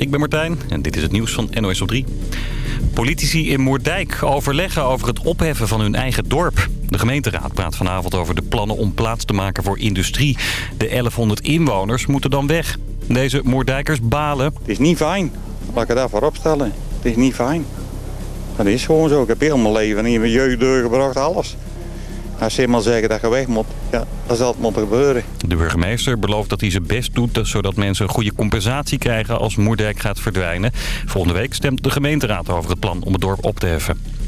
ik ben Martijn en dit is het nieuws van NOS op 3. Politici in Moerdijk overleggen over het opheffen van hun eigen dorp. De gemeenteraad praat vanavond over de plannen om plaats te maken voor industrie. De 1100 inwoners moeten dan weg. Deze Moerdijkers balen. Het is niet fijn. Laat ik het daarvoor opstellen. Het is niet fijn. Dat is gewoon zo. Ik heb heel mijn leven in mijn jeugd doorgebracht, alles. Als ze eenmaal zeggen dat je weg moet, ja, dan zal het moeten gebeuren. De burgemeester belooft dat hij zijn best doet... zodat mensen een goede compensatie krijgen als Moerdijk gaat verdwijnen. Volgende week stemt de gemeenteraad over het plan om het dorp op te heffen.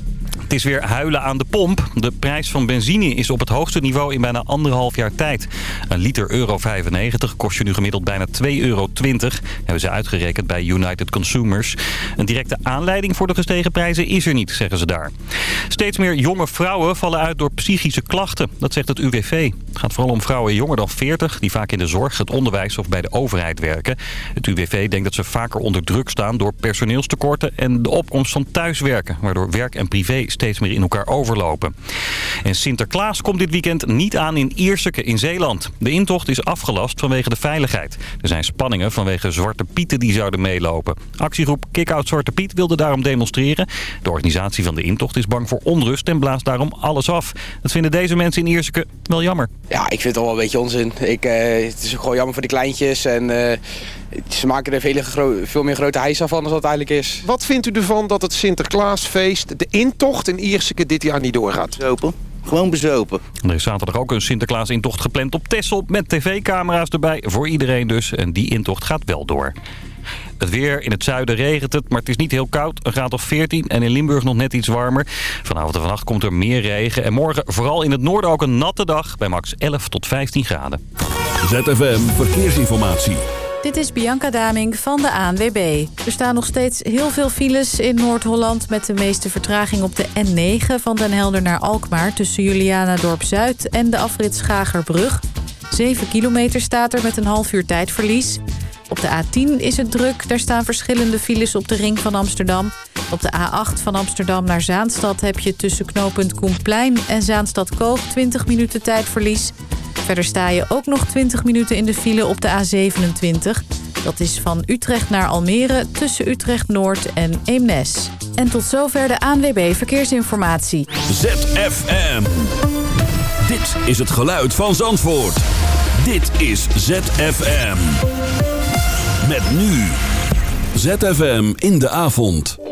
Het is weer huilen aan de pomp. De prijs van benzine is op het hoogste niveau in bijna anderhalf jaar tijd. Een liter euro 95 kost je nu gemiddeld bijna 2,20 euro. Hebben ze uitgerekend bij United Consumers. Een directe aanleiding voor de gestegen prijzen is er niet, zeggen ze daar. Steeds meer jonge vrouwen vallen uit door psychische klachten. Dat zegt het UWV. Het gaat vooral om vrouwen jonger dan 40... die vaak in de zorg, het onderwijs of bij de overheid werken. Het UWV denkt dat ze vaker onder druk staan door personeelstekorten... en de opkomst van thuiswerken, waardoor werk en privé steeds meer in elkaar overlopen. En Sinterklaas komt dit weekend niet aan in Ierseke in Zeeland. De intocht is afgelast vanwege de veiligheid. Er zijn spanningen vanwege Zwarte Pieten die zouden meelopen. Actiegroep Kick-Out Zwarte Piet wilde daarom demonstreren. De organisatie van de intocht is bang voor onrust en blaast daarom alles af. Dat vinden deze mensen in Ierseke wel jammer. Ja, ik vind het al wel een beetje onzin. Ik, uh, het is gewoon jammer voor de kleintjes en... Uh, ze maken er veel, veel meer grote hijs van dan dat eigenlijk is. Wat vindt u ervan dat het Sinterklaasfeest, de intocht in Ierseke dit jaar niet doorgaat? Bezopen. Gewoon bezopen. Er is zaterdag ook een Sinterklaas-intocht gepland op Texel met tv-camera's erbij. Voor iedereen dus. En die intocht gaat wel door. Het weer, in het zuiden regent het, maar het is niet heel koud. Een graad of 14 en in Limburg nog net iets warmer. Vanavond en vannacht komt er meer regen. En morgen vooral in het noorden ook een natte dag bij max 11 tot 15 graden. ZFM Verkeersinformatie. Dit is Bianca Daming van de ANWB. Er staan nog steeds heel veel files in Noord-Holland... met de meeste vertraging op de N9 van Den Helder naar Alkmaar... tussen Juliana-dorp-Zuid en de afrit Schagerbrug. 7 kilometer staat er met een half uur tijdverlies. Op de A10 is het druk. Daar staan verschillende files op de ring van Amsterdam. Op de A8 van Amsterdam naar Zaanstad heb je tussen knooppunt Koenplein en Zaanstad-Koog 20 minuten tijdverlies... Verder sta je ook nog 20 minuten in de file op de A27. Dat is van Utrecht naar Almere tussen Utrecht Noord en Eemnes. En tot zover de ANWB Verkeersinformatie. ZFM. Dit is het geluid van Zandvoort. Dit is ZFM. Met nu. ZFM in de avond.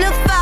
amplify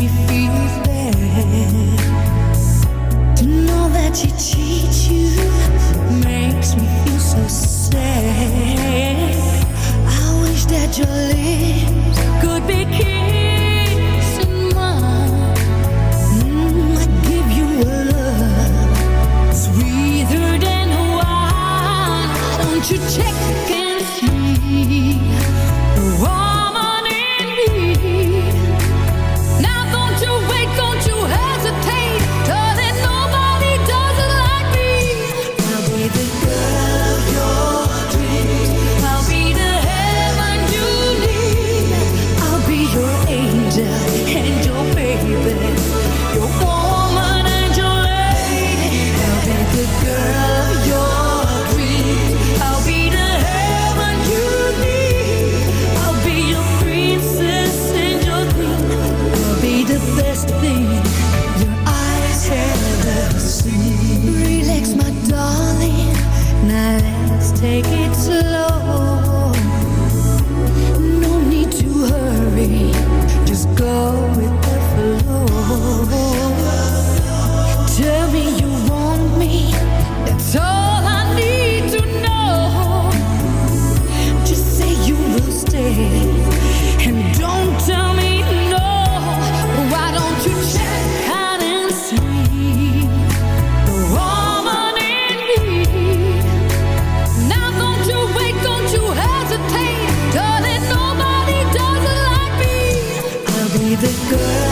me feel the girl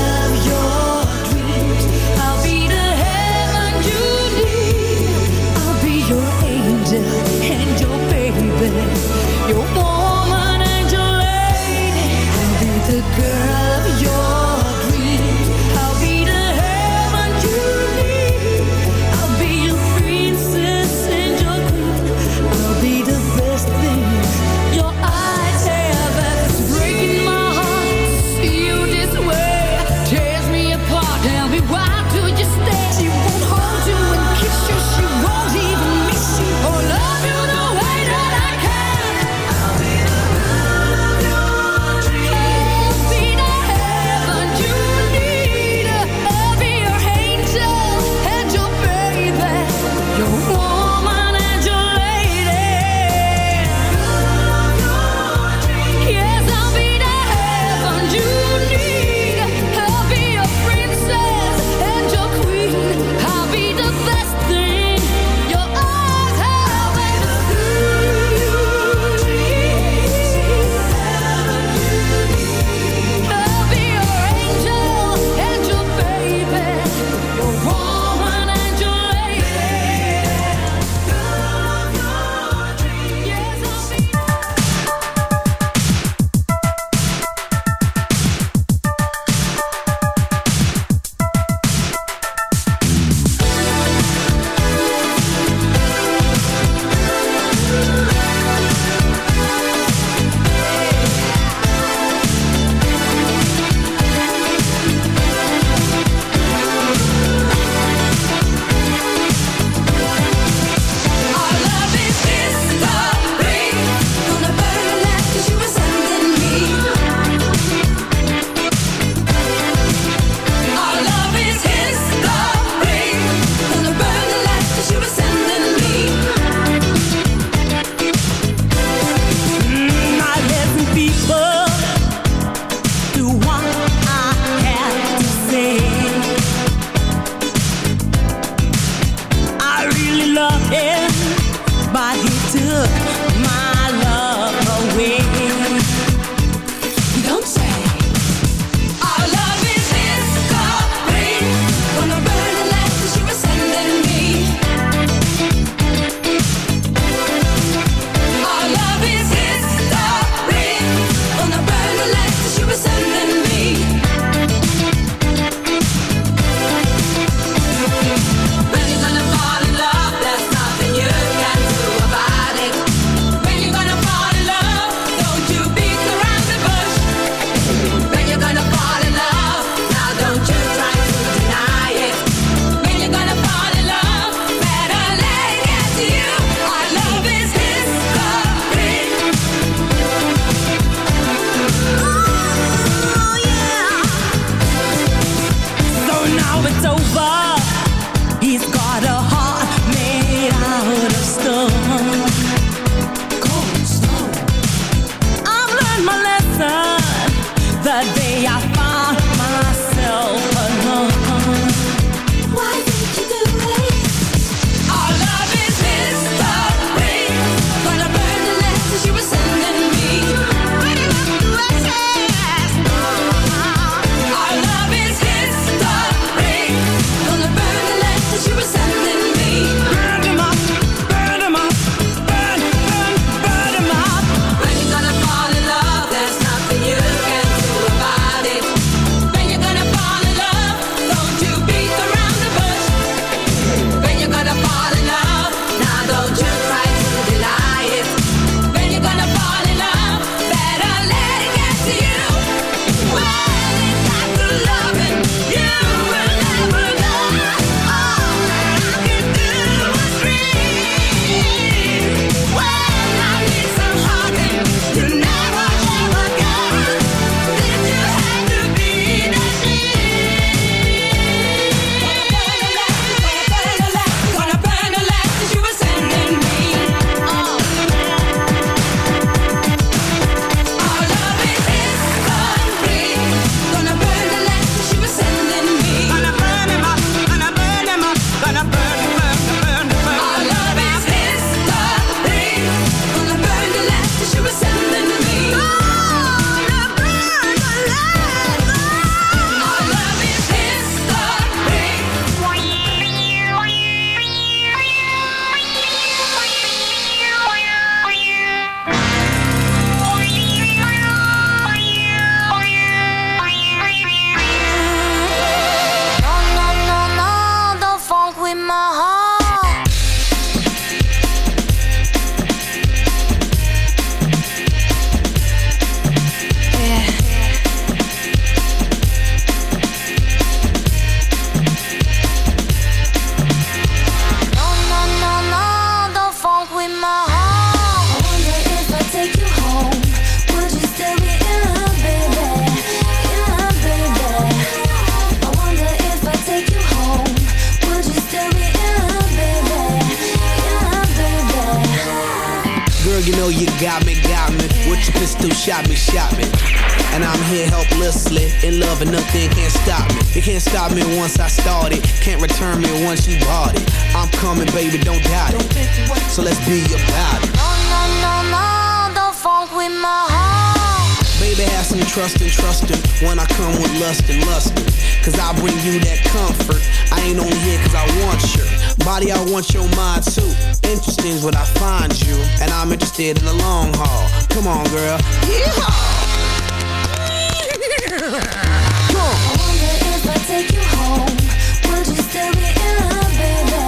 Pistol, shot me, shot me. And I'm here helplessly, in love and nothing can't stop me. It can't stop me once I started, can't return me once you bought it. I'm coming, baby, don't doubt it. So let's be about it. No, no, no, don't funk with my heart. Baby, have some trust and trust him when I come with lust and lustin'. Cause I bring you that comfort. I ain't only here cause I want your body, I want your mind too. Interesting is what I find you, and I'm interested in the long haul. Come on, girl. Yeehaw! I wonder if I take you home, would you still be in love, baby?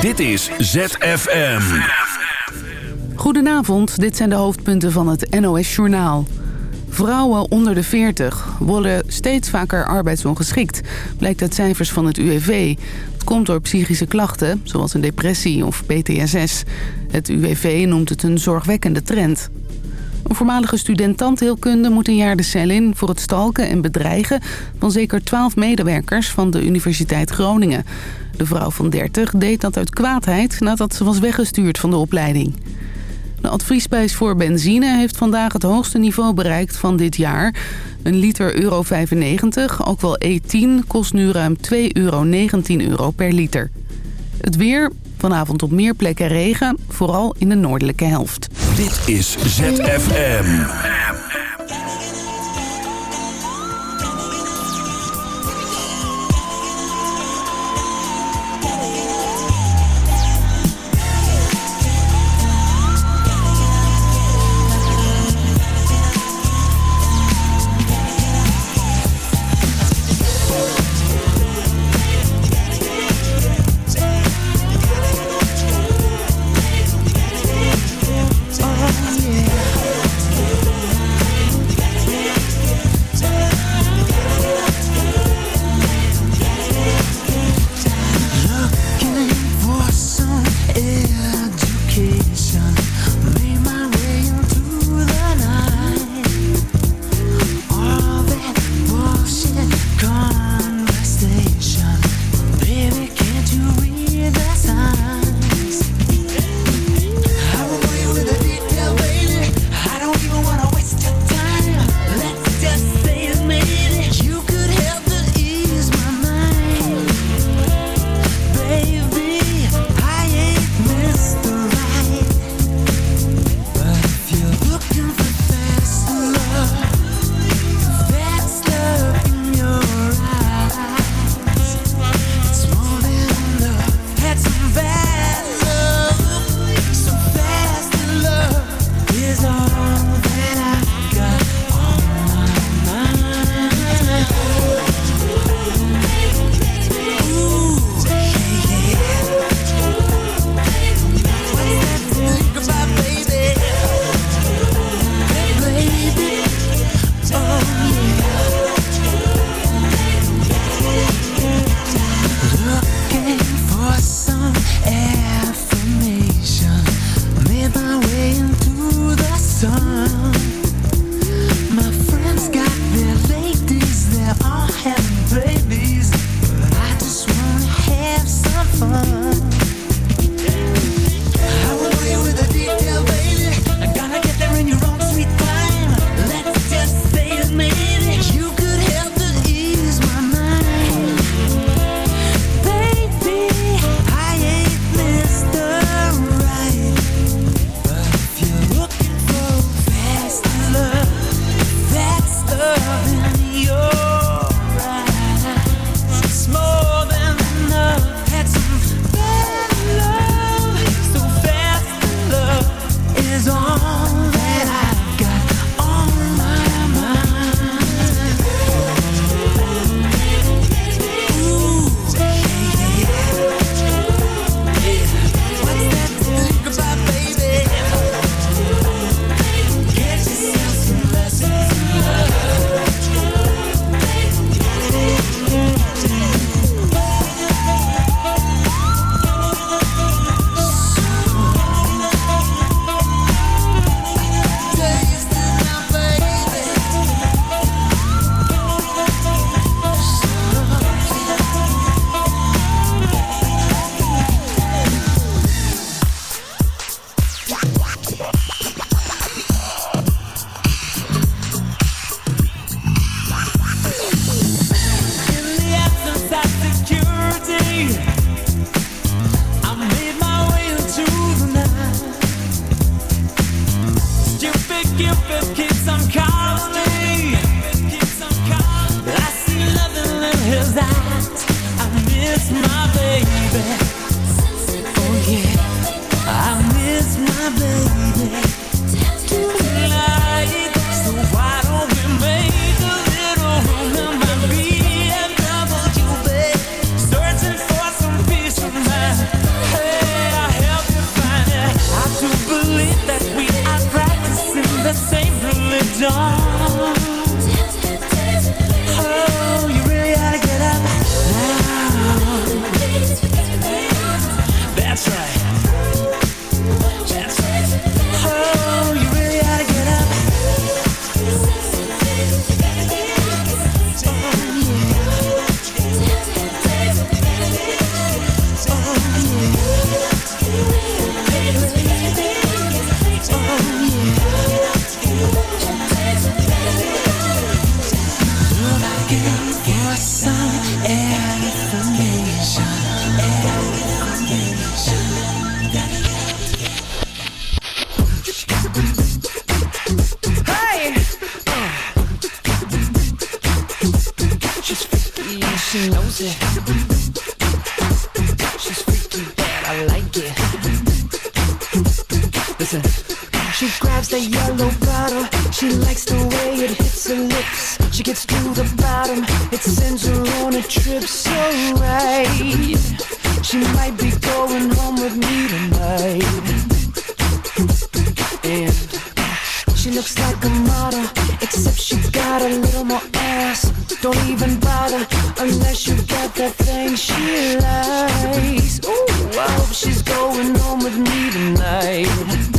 Dit is ZFM. Goedenavond, dit zijn de hoofdpunten van het NOS-journaal. Vrouwen onder de 40 worden steeds vaker arbeidsongeschikt, blijkt uit cijfers van het UWV. Het komt door psychische klachten, zoals een depressie of PTSS. Het UWV noemt het een zorgwekkende trend. Een voormalige student tandheelkunde moet een jaar de cel in... voor het stalken en bedreigen van zeker 12 medewerkers van de Universiteit Groningen. De vrouw van 30 deed dat uit kwaadheid nadat ze was weggestuurd van de opleiding. De adviesprijs voor benzine heeft vandaag het hoogste niveau bereikt van dit jaar. Een liter euro 95, ook wel E10, kost nu ruim 2,19 euro euro per liter. Het weer, vanavond op meer plekken regen, vooral in de noordelijke helft. Dit is ZFM. She. She's freaky, but I like it. Listen. She grabs the yellow bottle. She likes the way it hits her lips. She gets to the bottom. It sends her on a trip so right. She might be going home with me tonight. She looks like a model, except she's got a little more ass. Don't even bother unless you got that thing she likes. Ooh, I hope she's going home with me tonight.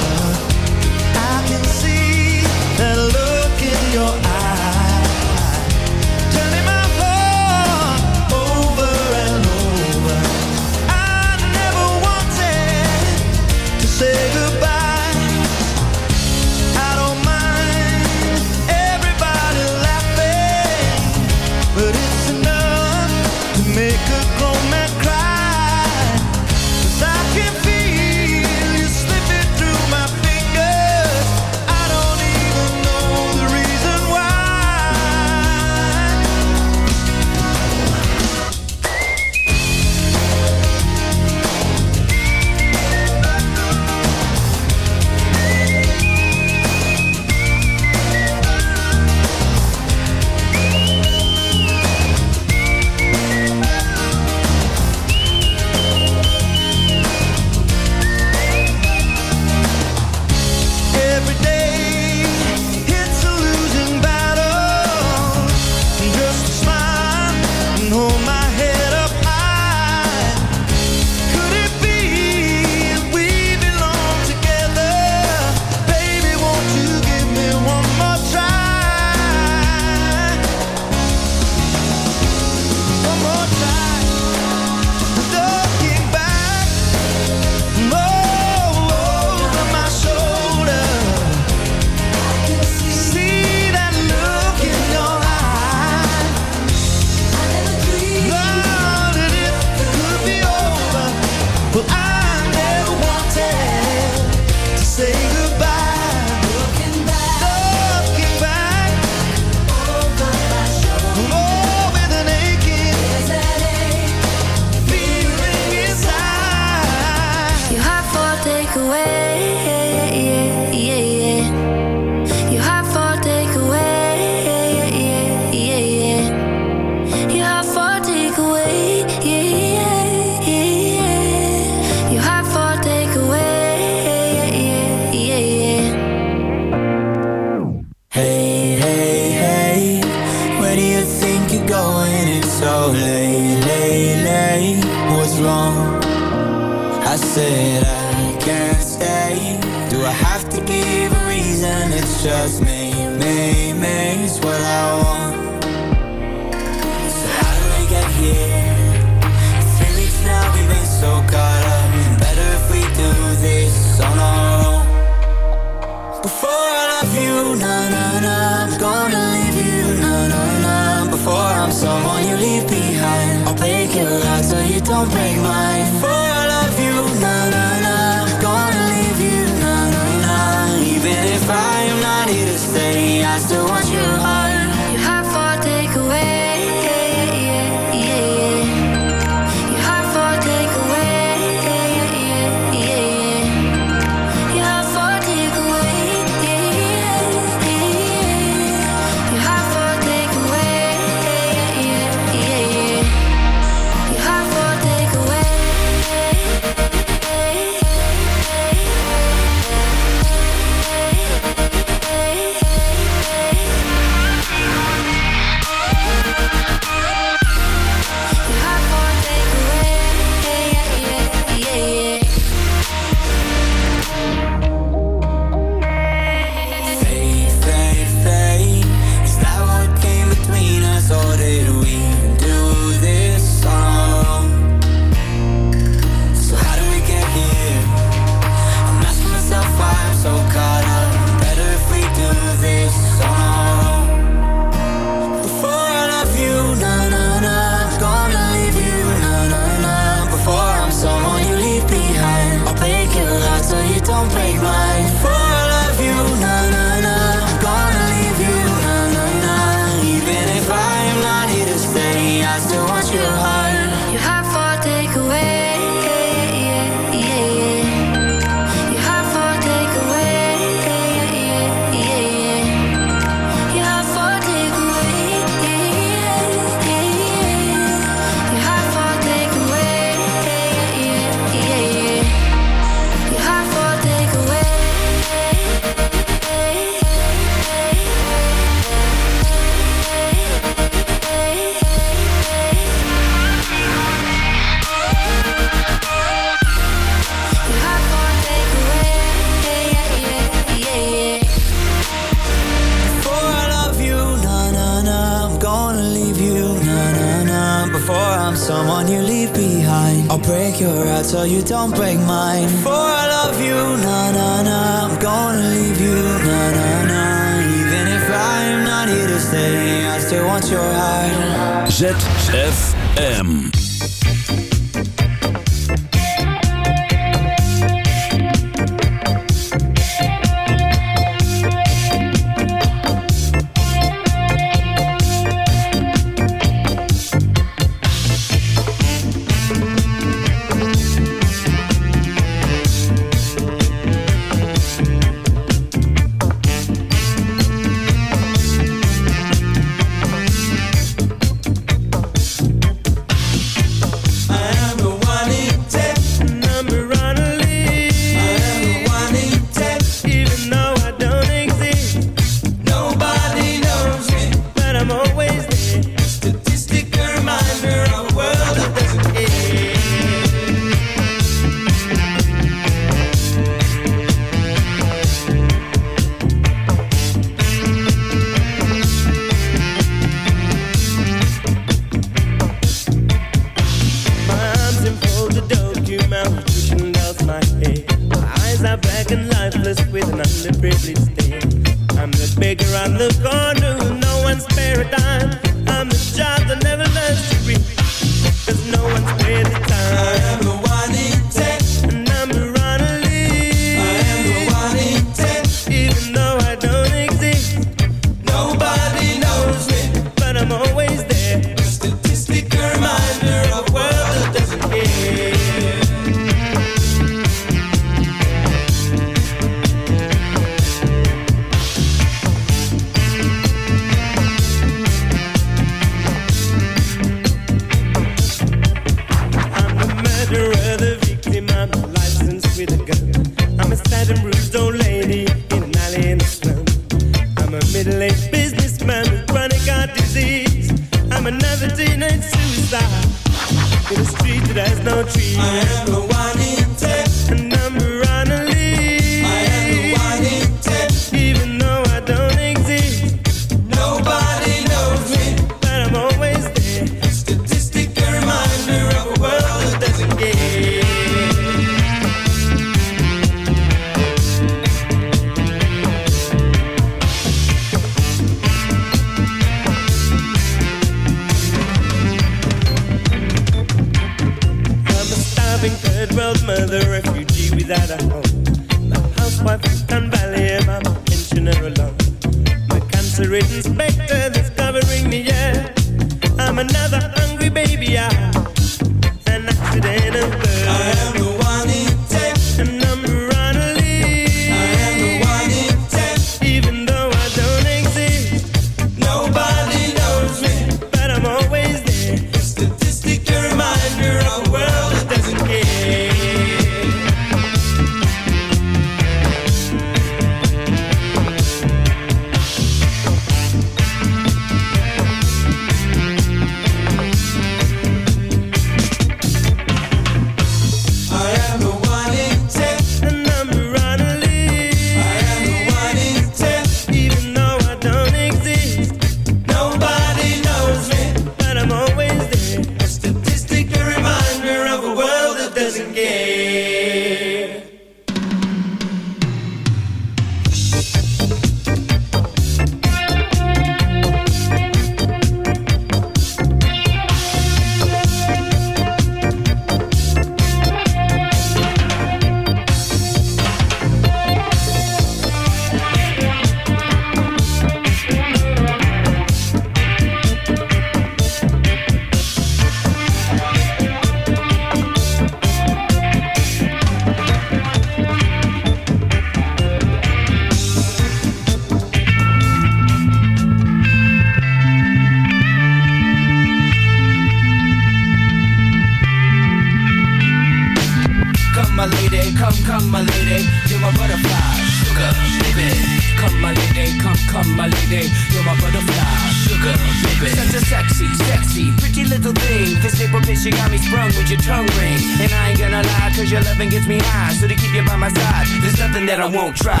loving gets me high, so to keep you by my side, there's nothing that I won't try